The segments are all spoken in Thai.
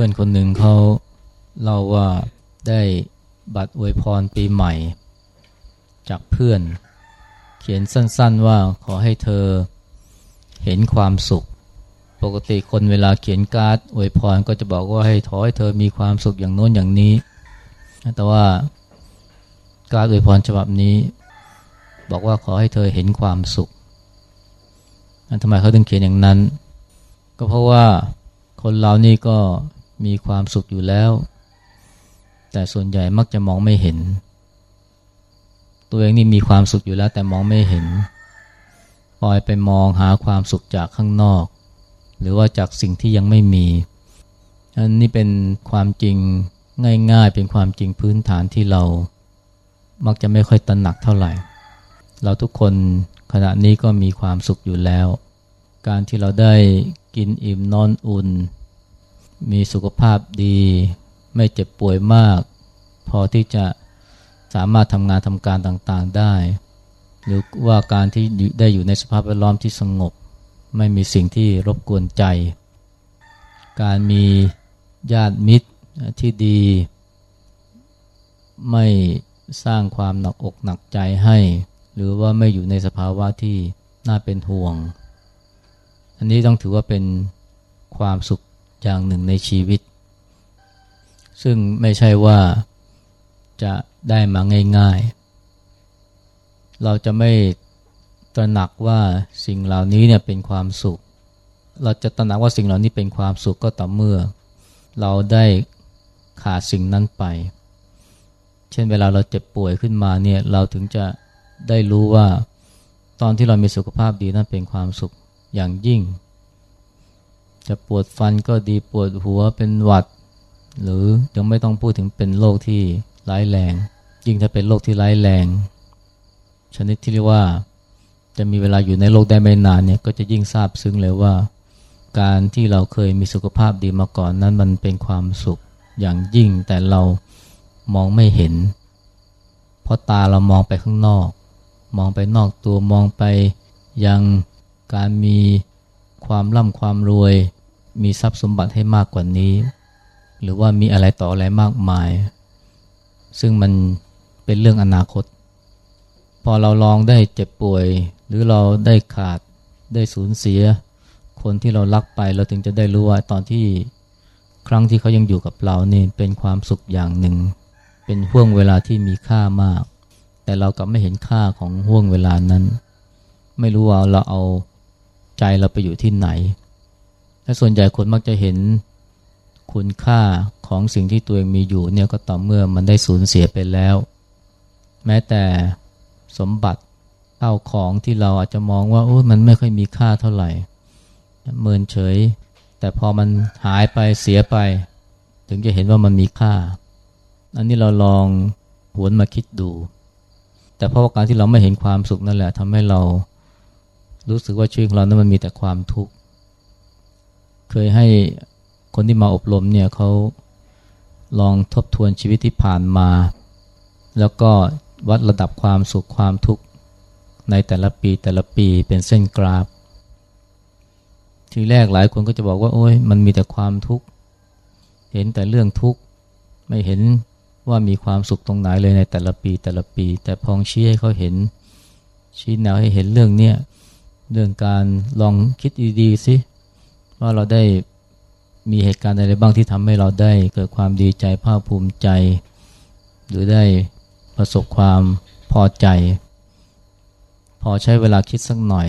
พื่อนคนหนึ่งเขาเล่าว่าได้บัตรอวยพรปีใหม่ จากเพื่อน เขียนสั้นๆว่าขอให้เธอเห็นความสุข ปกติคนเวลาเขียนการ์ดอวยพรก็จะบอกว่าให้ขอให้เธอมีความสุขอย่างโน้นอย่างนี้ แต่ว่าการ์ดอวยพรฉบับนี้ บอกว่าขอให้เธอเห็นความสุขทำไมเขาถึงเขียนอย่างนั้น ก็เพราะว่าคนเรานี่ก็ มีความสุขอยู่แล้ว แต่ส่วนใหญ่มักจะมองไม่เห็น ตัวเองนี่มีความสุขอยู่แล้วแต่มองไม่เห็นปล่อยไปมองหาความสุขจากข้างนอก หรือว่าจากสิ่งที่ยังไม่มีอันนี้เป็นความจริงง่ายๆ เป็นความจริงพื้นฐานที่เรามักจะไม่ค่อยตระหนักเท่าไหร่ เราทุกคนขณะนี้ก็มีความสุขอยู่แล้ว การที่เราได้กินอิ่มนอนอุ่น มีสุขภาพดี ไม่เจ็บป่วยมาก พอที่จะสามารถทำงานทำการต่างๆได้ หรือว่าการที่ได้อยู่ในสภาพแวดล้อมที่สงบ ไม่มีสิ่งที่รบกวนใจ การมีญาติมิตรที่ดี ไม่สร้างความหนักอกหนักใจให้ หรือว่าไม่อยู่ในสภาวะที่น่าเป็นห่วง อันนี้ต้องถือว่าเป็นความสุข อย่างหนึ่งในชีวิต ซึ่งไม่ใช่ว่าจะได้มาง่ายๆ เราจะไม่ตระหนักว่าสิ่งเหล่านี้เนี่ยเป็นความสุข เราจะตระหนักว่าสิ่งเหล่านี้เป็นความสุขก็ต่อเมื่อ เราได้ขาดสิ่งนั้นไป เช่นเวลาเราเจ็บป่วยขึ้นมาเนี่ยเราถึงจะได้รู้ว่าตอนที่เรามีสุขภาพดีนั้นเป็นความสุขอย่างยิ่ง จะปวดฟันก็ดีปวดหัวเป็นหวัด หรือยังไม่ต้องพูดถึงเป็นโรคที่ร้ายแรง ยิ่งถ้าเป็นโรคที่ร้ายแรง ชนิดที่เรียกว่าจะมีเวลาอยู่ในโลกได้ไม่นานเนี่ยก็จะยิ่งทราบซึ้งเลยว่า การที่เราเคยมีสุขภาพดีมาก่อนนั้นมันเป็นความสุขอย่างยิ่งแต่เรามองไม่เห็น เพราะตาเรามองไปข้างนอก มองไปนอกตัวมองไปยังการมีความร่ำความรวย มีทรัพย์สมบัติให้มากกว่านี้ หรือว่ามีอะไรต่ออะไรมากมาย ซึ่งมันเป็นเรื่องอนาคต พอเราลองได้เจ็บป่วย หรือเราได้ขาดได้สูญเสีย คนที่เรารักไปเราถึงจะได้รู้ว่าตอนที่ครั้งที่เขายังอยู่กับเรานี่เป็นความสุขอย่างหนึ่ง เป็นห่วงเวลาที่มีค่ามาก แต่เรากลับไม่เห็นค่าของห่วงเวลานั้น ไม่รู้ว่าเราเอาใจเราไปอยู่ที่ไหน และส่วนใหญ่คนมักจะเห็นคุณค่าของสิ่งที่ตัวเองมีอยู่เนี่ยก็ต่อเมื่อมันได้สูญเสียไปแล้ว แม้แต่สมบัติเท่าของที่เราอาจจะมองว่าโอ้มันไม่ค่อยมีค่าเท่าไหร่เมินเฉย แต่พอมันหายไปเสียไป ถึงจะเห็นว่ามันมีค่า อันนี้เราลองหวนมาคิดดู แต่เพราะว่าการที่เราไม่เห็นความสุขนั่นแหละทำให้เรารู้สึกว่าชีวิตของเรานั้นมันมีแต่ความทุกข์ เคยให้คนที่มาอบรมเนี่ยเขาลองทบทวนชีวิตที่ผ่านมา แล้วก็วัดระดับความสุขความทุกข์ในแต่ละปีแต่ละปีเป็นเส้นกราฟ ทีแรกหลายคนก็จะบอกว่า โอ้ยมันมีแต่ความทุกข์ เห็นแต่เรื่องทุกข์ ไม่เห็นว่ามีความสุขตรงไหนเลยในแต่ละปีแต่ละปี แต่พองชี้ให้เขาเห็น ชี้แนวให้เห็นเรื่องเนี้ยเรื่องการลองคิดดีๆสิ ว่าเราได้มีเหตุการณ์อะไรบ้างที่ทำให้เราได้เกิดความดีใจภาคภูมิใจ หรือได้ประสบความพอใจ พอใช้เวลาคิดสักหน่อย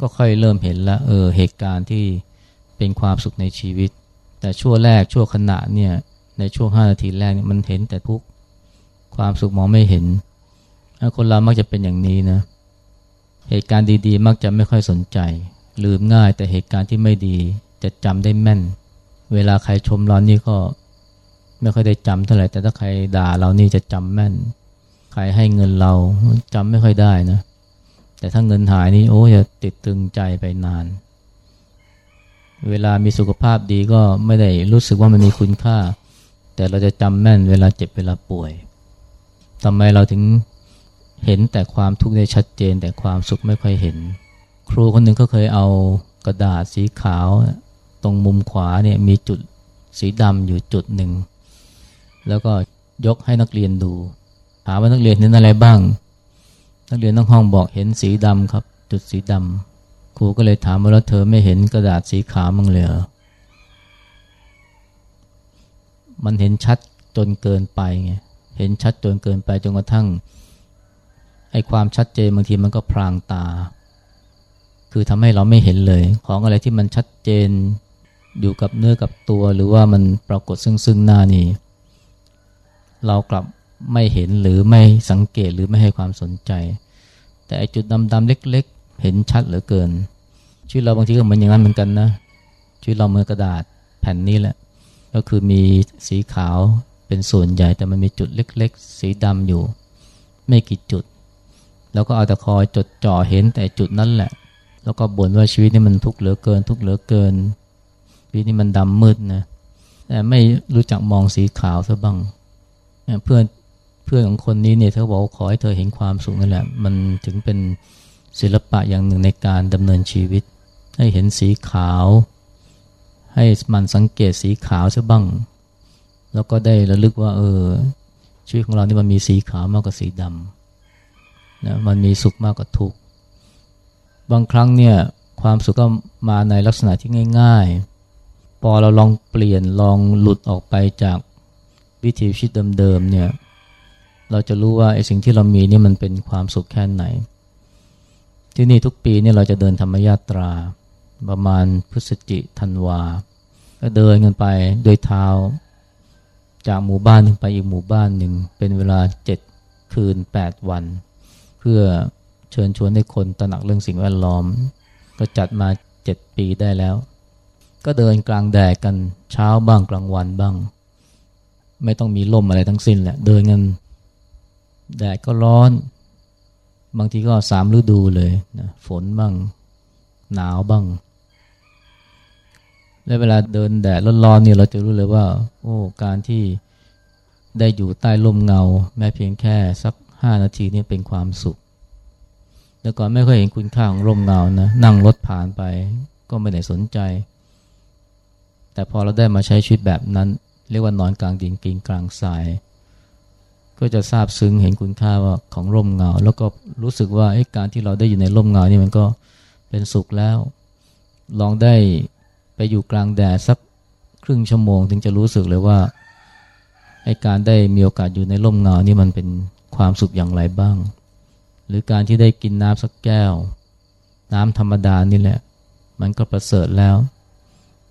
ก็ค่อยเริ่มเห็นแล้วเออเหตุการณ์ที่เป็นความสุขในชีวิต แต่ชั่วแรกชั่วขณะเนี่ยในช่วงห้านาทีแรกมันเห็นแต่ทุกความสุขมองไม่เห็น คนเรามักจะเป็นอย่างนี้นะ เหตุการณ์ดีๆ มักจะไม่ค่อยสนใจ ลืมง่ายแต่เหตุการณ์ที่ไม่ดีจะจำได้แม่น เวลาใครชมเรานี่ก็ไม่ค่อยได้จำเท่าไหร่แต่ถ้าใครด่าเรานี่จะจำแม่น ใครให้เงินเราจำไม่ค่อยได้นะ แต่ถ้าเงินหายนี่โอ้จะติดตึงใจไปนาน เวลามีสุขภาพดีก็ไม่ได้รู้สึกว่ามันมีคุณค่า แต่เราจะจำแม่นเวลาเจ็บเวลาป่วยทำไมเราถึงเห็นแต่ความทุกข์ได้ชัดเจนแต่ความสุขไม่ค่อยเห็น ครูคนหนึ่งก็เคยเอากระดาษสีขาว ตรงมุมขวาเนี่ยมีจุดสีดำอยู่จุดหนึ่ง แล้วก็ยกให้นักเรียนดู ถามว่านักเรียนเห็นอะไรบ้าง นักเรียนทั้งห้องบอกเห็นสีดำครับ จุดสีดำครูก็เลยถามว่าแล้วเธอไม่เห็นกระดาษสีขาวมั้งเลยเหรอมันเห็นชัดจนเกินไปไงเห็นชัดจนเกินไปจนกระทั่งไอ้ความชัดเจนบางทีมันก็พรางตา คือทำให้เราไม่เห็นเลย ของอะไรที่มันชัดเจนอยู่กับเนื้อกับตัว หรือว่ามันปรากฏซึ่งซึ่งหน้านี่เรากลับไม่เห็นหรือไม่สังเกตหรือไม่ให้ความสนใจ แต่ไอจุดดำๆเล็ก ๆ เห็นชัดเหลือเกินชีวิตเราบางทีก็เหมือนอย่างนั้นเหมือนกันนะชีวิตเราเหมือนกระดาษแผ่นนี้แหละ ก็คือมีสีขาวเป็นส่วนใหญ่แต่มันมีจุดเล็ก ๆ สีดำอยู่ ไม่กี่จุด แล้วก็เอาแต่คอยจดจ่อเห็นแต่จุดนั้นแหละ แล้วก็บ่นว่าชีวิตนี้มันทุกข์เหลือเกิน ทุกข์เหลือเกินชีวิตนี้มันดำมืดนะแต่ไม่รู้จักมองสีขาวซะบ้างเพื่อนเพื่อนของคนนี้เนี่ยเธอบอกขอให้เธอเห็นความสุขนั่นแหละ มันถึงเป็นศิลปะอย่างหนึ่งในการดำเนินชีวิต ให้เห็นสีขาว ให้มันสังเกตสีขาวซะบ้าง แล้วก็ได้ระลึกว่า เออ ชีวิตของเรานี่มันมีสีขาวมากกว่าสีดำนะมันมีสุขมากกว่าทุกข์ บางครั้งเนี่ยความสุขก็มาในลักษณะที่ง่าย ๆ พอเราลองเปลี่ยนลองหลุดออกไปจากวิถีชีวิตเดิมๆเนี่ยเราจะรู้ว่าไอ้สิ่งที่เรามีนี่มันเป็นความสุขแค่ไหน ที่นี่ทุกปีเนี่ยเราจะเดินธรรมยาตราประมาณพฤศจิธันวา ก็เดินกันไปโดยเท้า จากหมู่บ้านนึงไปอีกหมู่บ้านหนึ่งเป็นเวลาเจ็ดคืนแปดวัน เพื่อ เชิญชวนให้คนตระหนักเรื่องสิ่งแวดล้อม ก็จัดมาเจ็ดปีได้แล้ว ก็เดินกลางแดดกันเช้าบ้างกลางวันบ้าง ไม่ต้องมีลมอะไรทั้งสิ้นแหละเดินกันแดดก็ร้อน บางทีก็สามฤดูเลยนะฝนบ้างหนาวบ้าง และเวลาเดินแดดร้อนๆเนี่ยเราจะรู้เลยว่า โอ้การที่ได้อยู่ใต้ร่มเงา แม้เพียงแค่สักห้านาทีนี่เป็นความสุข แต่ก่อนไม่เคยเห็นคุณค่าของร่มเงานะนั่งรถผ่านไปก็ไม่ได้สนใจ แต่พอเราได้มาใช้ชีวิตแบบนั้น เรียกว่านอนกลางดินกินกลางทราย ก็จะซาบซึ้งเห็นคุณค่าว่าของร่มเงา แล้วก็รู้สึกว่าการที่เราได้อยู่ในร่มเงานี่มันก็เป็นสุขแล้ว ลองได้ไปอยู่กลางแดดสักครึ่งชั่วโมง ถึงจะรู้สึกเลยว่าไอ้การได้มีโอกาสอยู่ในร่มเงานี่มันเป็นความสุขอย่างไรบ้าง หรือการที่ได้กินน้ำสักแก้ว น้ำธรรมดานี่แหละ มันก็ประเสริฐแล้ว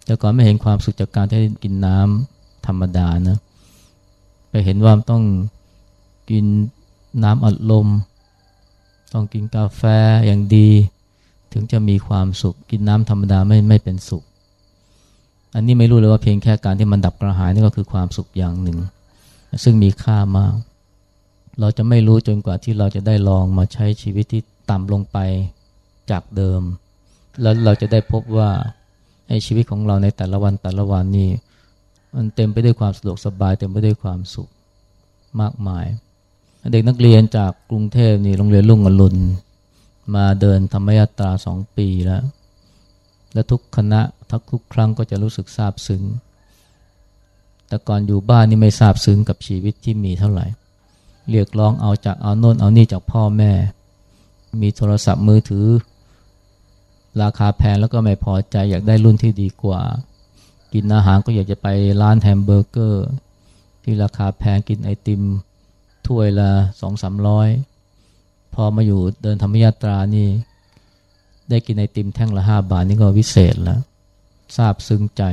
แต่ก่อนไม่เห็นความสุขจากการที่ได้กินน้ำธรรมดานะไปเห็นว่าต้องกินน้ำอัดลม ต้องกินกาแฟอย่างดี ถึงจะมีความสุข กินน้ำธรรมดาไม่ไม่เป็นสุข อันนี้ไม่รู้เลยว่าเพียงแค่การที่มันดับกระหายนี่ก็คือความสุขอย่างหนึ่ง ซึ่งมีค่ามาก เราจะไม่รู้จนกว่าที่เราจะได้ลองมาใช้ชีวิตที่ต่ำลงไปจากเดิม แล้วเราจะได้พบว่าให้ชีวิตของเราในแต่ละวันแต่ละวันนี่มันเต็มไปด้วยความสะดวกสบายเต็มไปด้วยความสุขมากมาย เด็กนักเรียนจากกรุงเทพนี่โรงเรียนลุ่งอรุณมาเดินธรรมยาตราสองปีแล้ว และทุกคณะทักทุกครั้งก็จะรู้สึกซาบซึ้งแต่ก่อนอยู่บ้านนี่ไม่ซาบซึ้งกับชีวิตที่มีเท่าไหร่ เรียกร้องเอาจากเอาโน่นเอานี่จากพ่อแม่ มีโทรศัพท์มือถือ ราคาแพงแล้วก็ไม่พอใจอยากได้รุ่นที่ดีกว่า กินอาหารก็อยากจะไปร้านแฮมเบอร์เกอร์ ที่ราคาแพงกินไอติม ถ้วยละสองสามร้อยพอมาอยู่เดินธรรมยาตรานี่ ได้กินไอติมแท่งละห้าบาทนี่ก็วิเศษแล้วทราบซึ้งใจ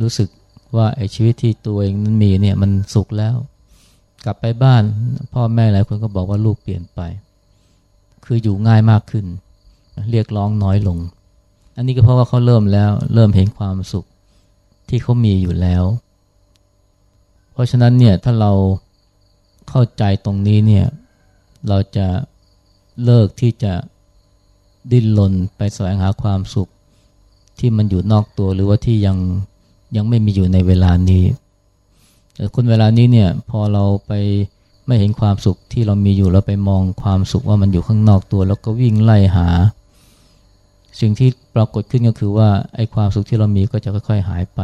รู้สึกว่าไอชีวิตที่ตัวเองนั้นมีเนี่ยมันสุขแล้ว กลับไปบ้าน พ่อแม่หลายคนก็บอกว่าลูกเปลี่ยนไป คืออยู่ง่ายมากขึ้น เรียกร้องน้อยลง อันนี้ก็เพราะว่าเขาเริ่มแล้ว เริ่มเห็นความสุขที่เขามีอยู่แล้ว เพราะฉะนั้นเนี่ยถ้าเราเข้าใจตรงนี้เนี่ยเราจะเลิกที่จะดิ้นรนไปแสวงหาความสุข ที่มันอยู่นอกตัวหรือว่าที่ยังยังไม่มีอยู่ในเวลานี้ แต่คนเวลานี้เนี่ยพอเราไปไม่เห็นความสุขที่เรามีอยู่เราไปมองความสุขว่ามันอยู่ข้างนอกตัว แล้วก็วิ่งไล่หา สิ่งที่ปรากฏขึ้นก็คือว่าไอ้ความสุขที่เรามีก็จะค่อยๆหายไป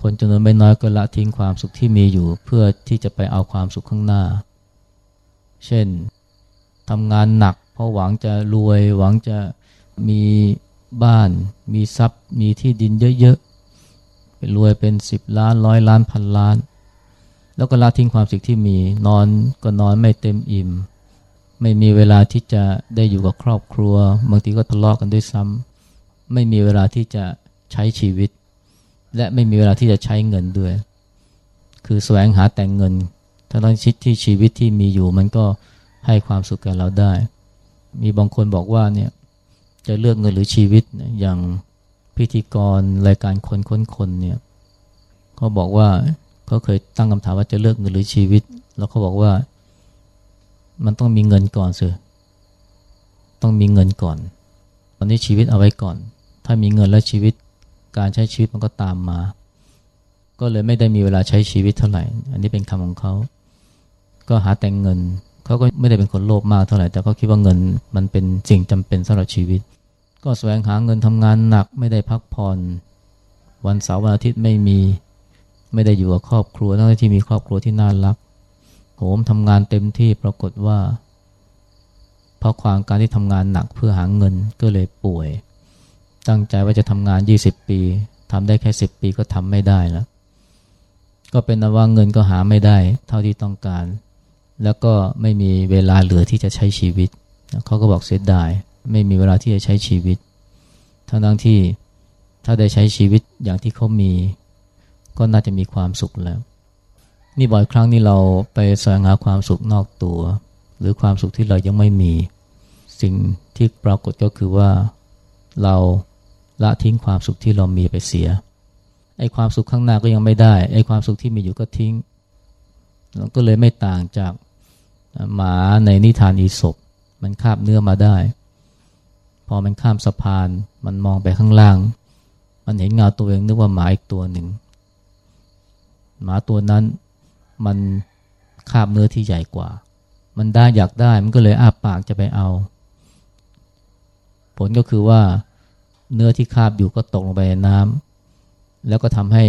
คนจำนวนไม่น้อยก็ละทิ้งความสุขที่มีอยู่ เพื่อที่จะไปเอาความสุขข้างหน้า เช่นทำงานหนัก เพราะหวังจะรวย หวังจะมีบ้าน มีทรัพย์ มีที่ดินเยอะๆเป็นรวยเป็นสิบล้านร้อยล้านพันล้าน แล้วก็ละทิ้งความสุขที่มีนอนก็นอนไม่เต็มอิ่ม ไม่มีเวลาที่จะได้อยู่กับครอบครัว บางทีก็ทะเลาะกกันด้วยซ้ำไม่มีเวลาที่จะใช้ชีวิต และไม่มีเวลาที่จะใช้เงินด้วย คือแสวงหาแต่งเงินทั้งชิดที่ชีวิตที่มีอยู่มันก็ให้ความสุขแก่เราได้ มีบางคนบอกว่าเนี่ยจะเลือกเงินหรือชีวิตอย่างพิธีกรรายการคนค้นคนเนี่ยเขาบอกว่า เขาเคยตั้งคำถามว่าจะเลือกเงินหรือชีวิต แล้วเขาบอกว่ามันต้องมีเงินก่อนสิต้องมีเงินก่อน ตอนนี้ชีวิตเอาไว้ก่อน ถ้ามีเงินแล้วชีวิตการใช้ชีวิตมันก็ตามมา ก็เลยไม่ได้มีเวลาใช้ชีวิตเท่าไหร่ อันนี้เป็นคำของเขา ก็หาแต่งเงิน เขาก็ไม่ได้เป็นคนโลภมากเท่าไหร่ แต่เขาคิดว่าเงินมันเป็นสิ่งจำเป็นสำหรับชีวิต ก็แสวงหาเงินทำงานหนักไม่ได้พักผ่อน วันเสาร์วันอาทิตย์ไม่มี ไม่ได้อยู่กับครอบครัวทั้งที่มีครอบครัวที่น่ารักโหมทำงานเต็มที่ปรากฏว่า เพราะความการที่ทำงานหนักเพื่อหาเงินก็เลยป่วย ตั้งใจว่าจะทำงาน 20 ปีทำได้แค่ 10 ปีก็ทำไม่ได้แล้วก็เป็นนว่าเงินก็หาไม่ได้ เท่าที่ต้องการ แล้วก็ไม่มีเวลาเหลือที่จะใช้ชีวิตเขาก็บอกเสียดาย ไม่มีเวลาที่จะใช้ชีวิต ทั้งทั้งที่ถ้าได้ใช้ชีวิตอย่างที่เขามี ก็น่าจะมีความสุขแล้ว นี่บ่อยครั้งนี่เราไปแสวงหาความสุขนอกตัว หรือความสุขที่เรายังไม่มี สิ่งที่ปรากฏก็คือว่าเราละทิ้งความสุขที่เรามีไปเสียไอ้ความสุขข้างหน้าก็ยังไม่ได้ไอ้ความสุขที่มีอยู่ก็ทิ้งเราก็เลยไม่ต่างจากหมาในนิทานอีศบมันคาบเนื้อมาได้ พอมันข้ามสะพานมันมองไปข้างล่าง มันเห็นเงาตัวเองนึกว่าหมาอีกตัวหนึ่ง หมาตัวนั้นมันคาบเนื้อที่ใหญ่กว่า มันได้อยากได้มันก็เลยอ้าปากจะไปเอา ผลก็คือว่าเนื้อที่คาบอยู่ก็ตกลงไปในน้ำแล้วก็ทำให้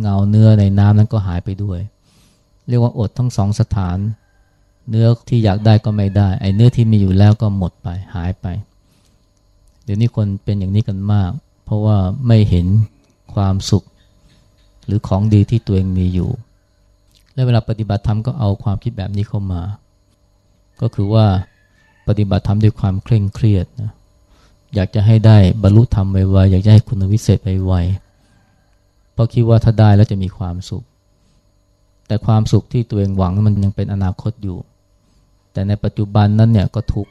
เงาเนื้อในน้ำนั้นก็หายไปด้วย เรียกว่าอดทั้งสองสถาน เนื้อที่อยากได้ก็ไม่ได้ ไอ้เนื้อที่มีอยู่แล้วก็หมดไปหายไป เดี๋ยวนี้คนเป็นอย่างนี้กันมาก เพราะว่าไม่เห็นความสุข หรือของดีที่ตัวเองมีอยู่ และเวลาปฏิบัติธรรมก็เอาความคิดแบบนี้เข้ามา ก็คือว่าปฏิบัติธรรมด้วยความเคร่งเครียดนะอยากจะให้ได้บรรลุธรรมไวๆอยากจะให้คุณวิเศษไวๆเพราะคิดว่าถ้าได้แล้วจะมีความสุข แต่ความสุขที่ตัวเองหวังมันยังเป็นอนาคตอยู่ แต่ในปัจจุบันนั้นเนี่ยก็ทุก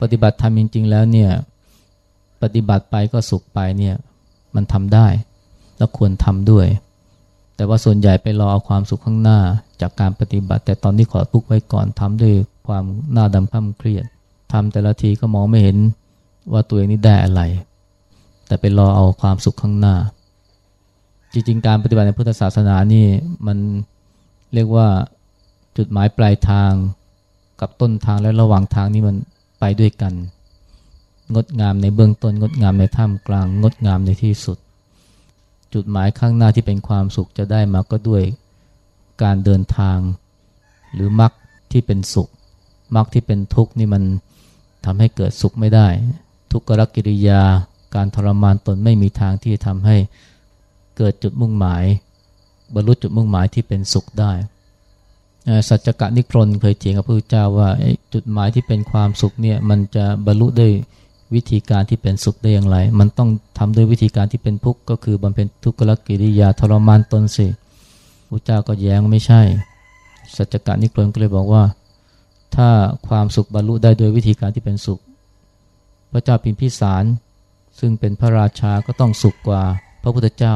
ปฏิบัติธรรมจริง ๆ แล้วเนี่ยปฏิบัติไปก็สุขไปเนี่ยมันทำได้ แล้วควรทำด้วย แต่ว่าส่วนใหญ่ไปรอเอาความสุขข้างหน้าจากการปฏิบัติ แต่ตอนนี้ขอทุกไว้ก่อนทำด้วยความหน้าดำข้าเครียดทำแต่ละทีก็มองไม่เห็นว่าตัวเองนี่ได้อะไร แต่ไปรอเอาความสุขข้างหน้า จริงๆ การปฏิบัติในพุทธศาสนานี่มันเรียกว่าจุดหมายปลายทางกับต้นทางและระหว่างทางนี่มันไปด้วยกัน งดงามในเบื้องต้น งดงามในท่ามกลาง งดงามในที่สุด จุดหมายข้างหน้าที่เป็นความสุขจะได้มาก็ด้วยการเดินทาง หรือมรรคที่เป็นสุขมรรคที่เป็นทุกข์นี่มันทำให้เกิดสุขไม่ได้ ทุกขกิริยาการทรมานตนไม่มีทางที่จะทำให้เกิดจุดมุ่งหมาย บรรลุจุดมุ่งหมายที่เป็นสุขได้สัจจกะนิครนเคยเถียงกับพระพุทธเจ้าว่าจุดหมายที่เป็นความสุขเนี่ยมันจะบรรลุได้วิ วิธีการที่เป็นสุขได้อย่างไร มันต้องทำด้วยวิธีการที่เป็นทุกข์ก็คือบำเพ็ญทุกขลกิริยาทรมานตนสิพระเจ้าก็แย้งไม่ใช่ สัจจการนิกรนก็เลยบอกว่า ถ้าความสุขบรรลุได้โดยวิธีการที่เป็นสุข พระเจ้าพิมพิสาร ซึ่งเป็นพระราชาก็ต้องสุขกว่าพระพุทธเจ้า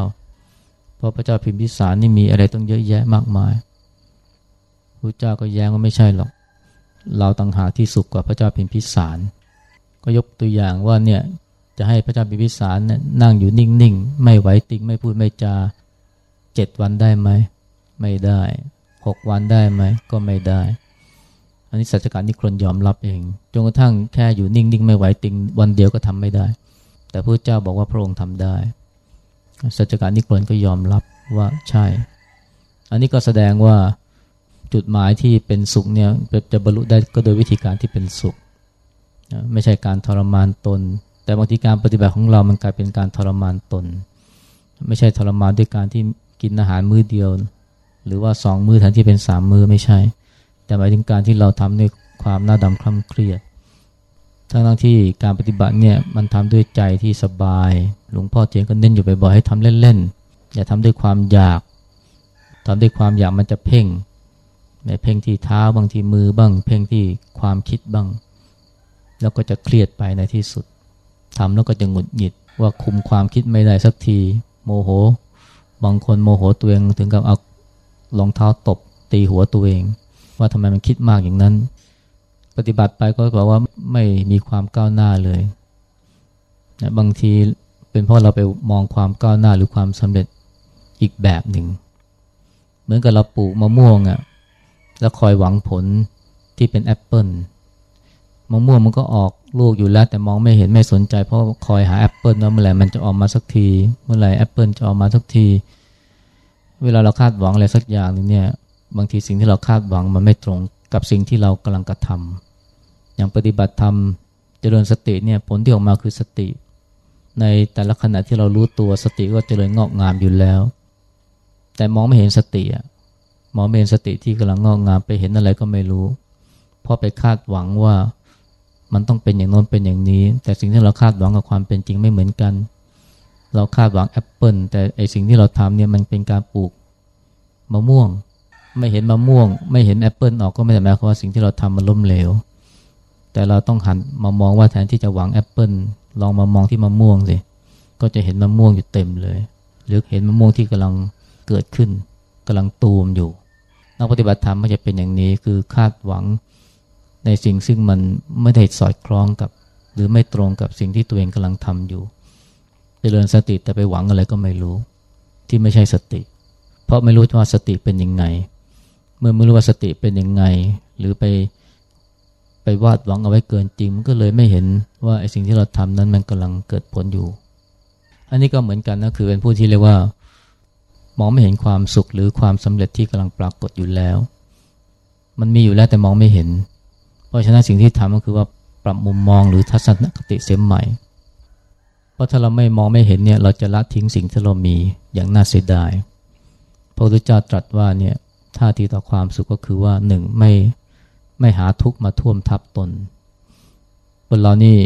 เพราะพระเจ้าพิมพิสารนี่มีอะไรต้องเยอะแยะมากมายพระเจ้าก็แย้งว่าไม่ใช่หรอก เราต่างหากที่สุขกว่าพระเจ้าพิมพิสาร ก็ยกตัวอย่างว่าเนี่ยจะให้พระเจ้าพิพิสารนั่งอยู่นิ่งๆ ไม่ไหวติงไม่พูดไม่จาเจ็ดวันได้ไหม ไม่ได้หกวันได้ไหม ก็ไม่ได้ อันนี้สัจการนิครนยอมรับเอง จนกระทั่งแค่อยู่นิ่งๆ ไม่ไหวติงวันเดียวก็ทำไม่ได้ แต่พระเจ้าบอกว่าพระองค์ทำได้ สัจการนิครนก็ยอมรับว่าใช่ อันนี้ก็แสดงว่าจุดหมายที่เป็นสุขเนี่ยจะบรรลุได้ก็โดยวิธีการที่เป็นสุข ไม่ใช่การทรมานตน แต่บางทีการปฏิบัติของเรามันกลายเป็นการทรมานตน ไม่ใช่ทรมานด้วยการที่กินอาหารมื้อเดียว หรือว่าสองมื้อแทนที่เป็นสามมื้อไม่ใช่ แต่หมายถึงการที่เราทำด้วยความหน่าดำคล่ำเครียดทั้งทั้งที่การปฏิบัติเนี่ยมันทำด้วยใจที่สบาย หลวงพ่อเจียงก็เน้นอยู่บ่อยๆให้ทำเล่นๆ อย่าทำด้วยความอยากทำด้วยความอยากมันจะเพ่งไม่เพ่งที่เท้าบางทีมือบ้าง เพ่งที่ความคิดบ้าง แล้วก็จะเครียดไปในที่สุดทำแล้วก็จะหงุดหงิดว่าคุมความคิดไม่ได้สักที โมโห บางคนโมโหตัวเองถึงกับเอารองเท้าตบตีหัวตัวเอง ว่าทำไมมันคิดมากอย่างนั้น ปฏิบัติไปก็บอกว่าไม่มีความก้าวหน้าเลยนะบางทีเป็นเพราะเราไปมองความก้าวหน้าหรือความสำเร็จอีกแบบหนึ่ง เหมือนกับเราปลูกมะม่วงอะ่ะแล้วคอยหวังผลที่เป็นแอปเปิล มะม่วงมันก็ออกลูกอยู่แล้ว แต่มองไม่เห็นไม่สนใจ เพราะคอยหาแอปเปิลว่าเมื่อไหร่มันจะออกมาสักที เมื่อไหร่แอปเปิลจะออกมาสักที เวลาเราคาดหวังอะไรสักอย่างนึงเนี่ย บางทีสิ่งที่เราคาดหวังมันไม่ตรงกับสิ่งที่เรากำลังกระทำอย่างปฏิบัติธรรมเจริญสติเนี่ยผลที่ออกมาคือสติ ในแต่ละขณะที่เรารู้ตัวสติก็เจริญงอกงามอยู่แล้ว แต่มองไม่เห็นสติอะมองไม่เห็นสติที่กำลังงอกงามไปเห็นอะไรก็ไม่รู้ เพราะไปคาดหวังว่า มันต้องเป็นอย่างโน้นเป็นอย่างนี้ แต่สิ่งที่เราคาดหวังกับความเป็นจริงไม่เหมือนกัน เราคาดหวังแอปเปิลแต่ไอสิ่งที่เราทำเนี่ยมันเป็นการปลูกมะม่วง ไม่เห็นมะม่วง ไม่เห็นแอปเปิลออกก็ไม่ได้หมายความว่าสิ่งที่เราทำมันล้มเหลว แต่เราต้องหันมามองว่าแทนที่จะหวังแอปเปิลลองมามองที่มะม่วงสิก็จะเห็นมะม่วงอยู่เต็มเลย หรือเห็นมะม่วงที่กำลังเกิดขึ้นกำลังตูมอยู่นักปฏิบัติธรรมไม่จะเป็นอย่างนี้คือคาดหวัง ในสิ่งซึ่งมันไม่ได้สอดคล้องกับ หรือไม่ตรงกับสิ่งที่ตัวเองกำลังทำอยู่เจริญสติแต่ไปหวังอะไรก็ไม่รู้ ที่ไม่ใช่สติ เพราะไม่รู้ว่าสติเป็นยังไง เมื่อไม่รู้ว่าสติเป็นยังไง หรือไปไปวาดหวังเอาไว้เกินจริงมันก็เลยไม่เห็นว่าไอ้สิ่งที่เราทำนั้นมันกำลังเกิดผลอยู่ อันนี้ก็เหมือนกันนะคือเป็นผู้ที่เรียกว่ามองไม่เห็นความสุขหรือความสำเร็จที่กำลังปรากฏอยู่แล้ว มันมีอยู่แล้วแต่มองไม่เห็น เพราะฉะนั้นสิ่งที่ทำก็คือว่าปรับมุมมองหรือทัศนคติเสียใหม่ เพราะถ้าเราไม่มองไม่เห็นเนี่ยเราจะละทิ้งสิ่งที่เรามีอย่างน่าเสียดาย พระพุทธเจ้าตรัสว่าเนี่ยท่าทีต่อความสุขก็คือว่าหนึ่งไม่ไม่หาทุกข์มาท่วมทับตน คนเรานี่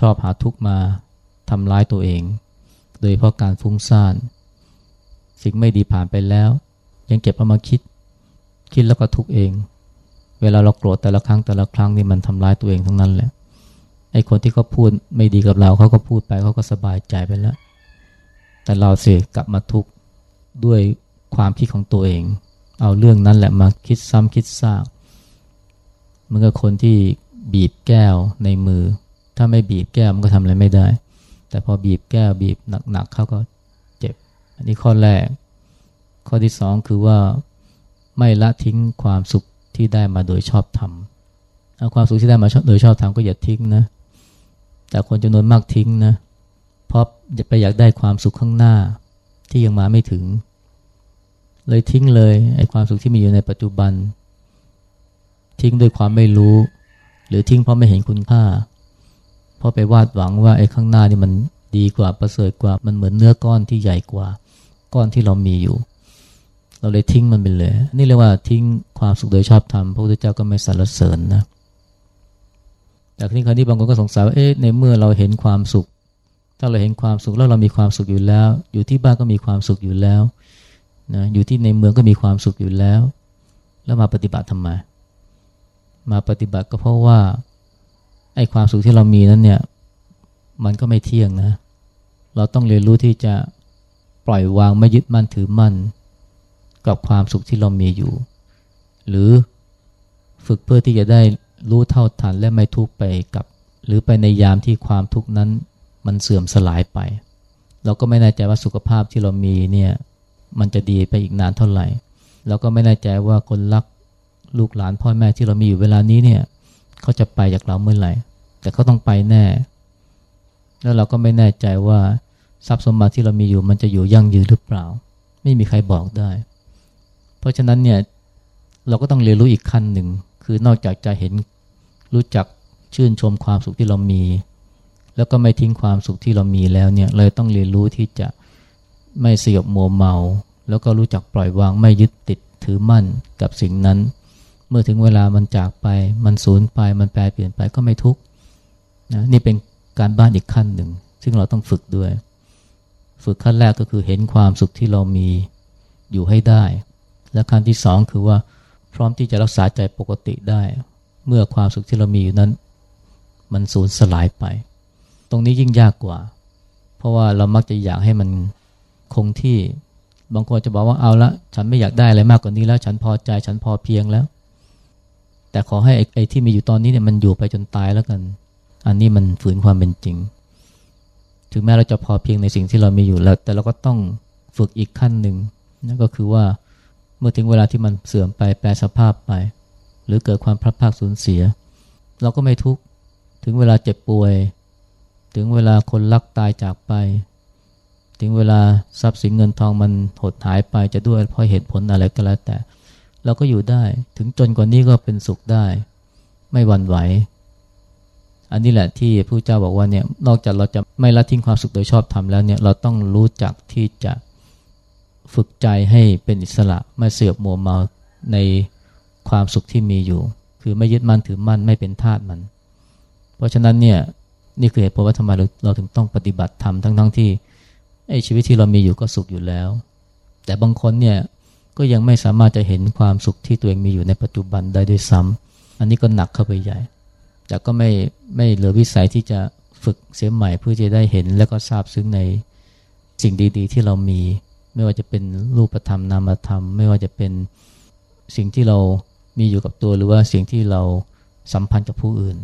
ชอบหาทุกข์มาทำร้ายตัวเอง โดยเพราะการฟุ้งซ่าน สิ่งไม่ดีผ่านไปแล้ว ยังเก็บเอามาคิด คิดแล้วก็ทุกเอง เวลาเราโกรธแต่ละครั้งแต่ละครั้งนี่มันทำร้ายตัวเองทั้งนั้นแหละ ไอ้คนที่เขาพูดไม่ดีกับเราเขาก็พูดไปเขาก็สบายใจไปแล้ว แต่เราเสียกลับมาทุกข์ด้วยความคิดของตัวเอง เอาเรื่องนั้นแหละมาคิดซ้ำคิดซากเหมือนกับคนที่บีบแก้วในมือ ถ้าไม่บีบแก้วมันก็ทำอะไรไม่ได้ แต่พอบีบแก้วบีบหนักๆเขาก็เจ็บ อันนี้ข้อแรก ข้อที่สองคือว่าไม่ละทิ้งความสุข ที่ได้มาโดยชอบธรรมความสุขที่ได้มาโดยชอบธรรมก็อย่าทิ้งนะ แต่คนจำนวนมากทิ้งนะ เพราะไปอยากได้ความสุขข้างหน้าที่ยังมาไม่ถึง เลยทิ้งเลยไอ้ความสุขที่มีอยู่ในปัจจุบัน ทิ้งด้วยความไม่รู้ หรือทิ้งเพราะไม่เห็นคุณค่า เพราะไปวาดหวังว่าไอ้ข้างหน้านี่มันดีกว่าประเสริฐกว่ามันเหมือนเนื้อก้อนที่ใหญ่กว่า ก้อนที่เรามีอยู่ เราเลยทิ้งมันไปเลย นี่เรียกว่าทิ้งความสุขโดยชอบธรรมพระพุทธเจ้าก็ไม่สรรเสริญนะจากนี้คราวนี้บางคนก็สงสัยว่าเอ๊ะในเมื่อเราเห็นความสุข ถ้าเราเห็นความสุขแล้วเรามีความสุขอยู่แล้ว อยู่ที่บ้านก็มีความสุขอยู่แล้วนะอยู่ที่ในเมืองก็มีความสุขอยู่แล้ว แล้วมาปฏิบัติทำไมมาปฏิบัติก็เพราะว่าไอ้ความสุขที่เรามีนั้นเนี่ยมันก็ไม่เที่ยงนะ เราต้องเรียนรู้ที่จะปล่อยวางไม่ยึดมั่นถือมั่น กับความสุขที่เรามีอยู่ หรือฝึกเพื่อที่จะได้รู้เท่าทันและไม่ทุกไปกับ หรือไปในยามที่ความทุกข์นั้นมันเสื่อมสลายไป เราก็ไม่แน่ใจว่าสุขภาพที่เรามีเนี่ยมันจะดีไปอีกนานเท่าไหร่เราก็ไม่แน่ใจว่าคนรักลูกหลานพ่อแม่ที่เรามีอยู่เวลานี้เนี่ยเขาจะไปจากเราเมื่อไหร่ แต่เขาต้องไปแน่ แล้วเราก็ไม่แน่ใจว่าทรัพย์สมบัติที่เรามีอยู่มันจะอยู่ยั่งยืนหรือเปล่า ไม่มีใครบอกได้ เพราะฉะนั้นเนี่ยเราก็ต้องเรียนรู้อีกขั้นหนึ่ง คือนอกจากจะเห็นรู้จักชื่นชมความสุขที่เรามี แล้วก็ไม่ทิ้งความสุขที่เรามีแล้วเนี่ยเราต้องเรียนรู้ที่จะไม่เสียบมัวเมา แล้วก็รู้จักปล่อยวางไม่ยึดติดถือมั่นกับสิ่งนั้น เมื่อถึงเวลามันจากไป มันสูญไปมันแปรเปลี่ยนไปก็ไม่ทุกข์นะนี่เป็นการบ้านอีกขั้นหนึ่ง ซึ่งเราต้องฝึกด้วย ฝึกขั้นแรกก็คือเห็นความสุขที่เรามีอยู่ให้ได้ และขั้นที่สองคือว่าพร้อมที่จะรักษาใจปกติได้ เมื่อความสุขที่เรามีอยู่นั้น มันสูญสลายไป ตรงนี้ยิ่งยากกว่า เพราะว่าเรามักจะอยากให้มันคงที่บางคนจะบอกว่าเอาละฉันไม่อยากได้อะไรมากกว่านี้แล้ว ฉันพอใจฉันพอเพียงแล้ว แต่ขอให้ไอ้ที่มีอยู่ตอนนี้เนี่ยมันอยู่ไปจนตายแล้วกัน อันนี้มันฝืนความเป็นจริง ถึงแม้เราจะพอเพียงในสิ่งที่เรามีอยู่แล้ว แต่เราก็ต้องฝึกอีกขั้นหนึ่งนั่นก็คือว่า เมื่อถึงเวลาที่มันเสื่อมไปแปลสภาพไป หรือเกิดความพลัดพรากสูญเสีย เราก็ไม่ทุกข์ถึงเวลาเจ็บป่วย ถึงเวลาคนรักตายจากไป ถึงเวลาทรัพย์สินเงินทองมันหดหายไปจะด้วยเพราะเหตุผลอะไรก็แล้วแต่ เราก็อยู่ได้ถึงจนกว่านี้ก็เป็นสุขได้ ไม่หวั่นไหว อันนี้แหละที่พระเจ้าบอกว่าเนี่ยนอกจากเราจะไม่ละทิ้งความสุขโดยชอบทำแล้วเนี่ยเราต้องรู้จักที่จะ ฝึกใจให้เป็นอิสระไม่เสือบมัวเมาในความสุขที่มีอยู่ คือไม่ยึดมั่นถือมั่นไม่เป็นทาสมัน เพราะฉะนั้นเนี่ยนี่คือเหตุผลว่าทำไมเราเราถึงต้องปฏิบัติธรรมทั้งทั้งที่ไอ้ชีวิตที่เรามีอยู่ก็สุขอยู่แล้ว แต่บางคนเนี่ยก็ยังไม่สามารถจะเห็นความสุขที่ตัวเองมีอยู่ในปัจจุบันได้ด้วยซ้ำอันนี้ก็หนักเข้าไปใหญ่ แต่ก็ไม่ไม่เหลือวิสัยที่จะฝึกเสียใหม่เพื่อจะได้เห็นและก็ทราบซึ้งในสิ่งดี ๆ ที่เรามี ไม่ว่าจะเป็นรูปธรรมนามธรรม ไม่ว่าจะเป็นสิ่งที่เรามีอยู่กับตัวหรือว่าสิ่งที่เราสัมพันธ์กับผู้อื่น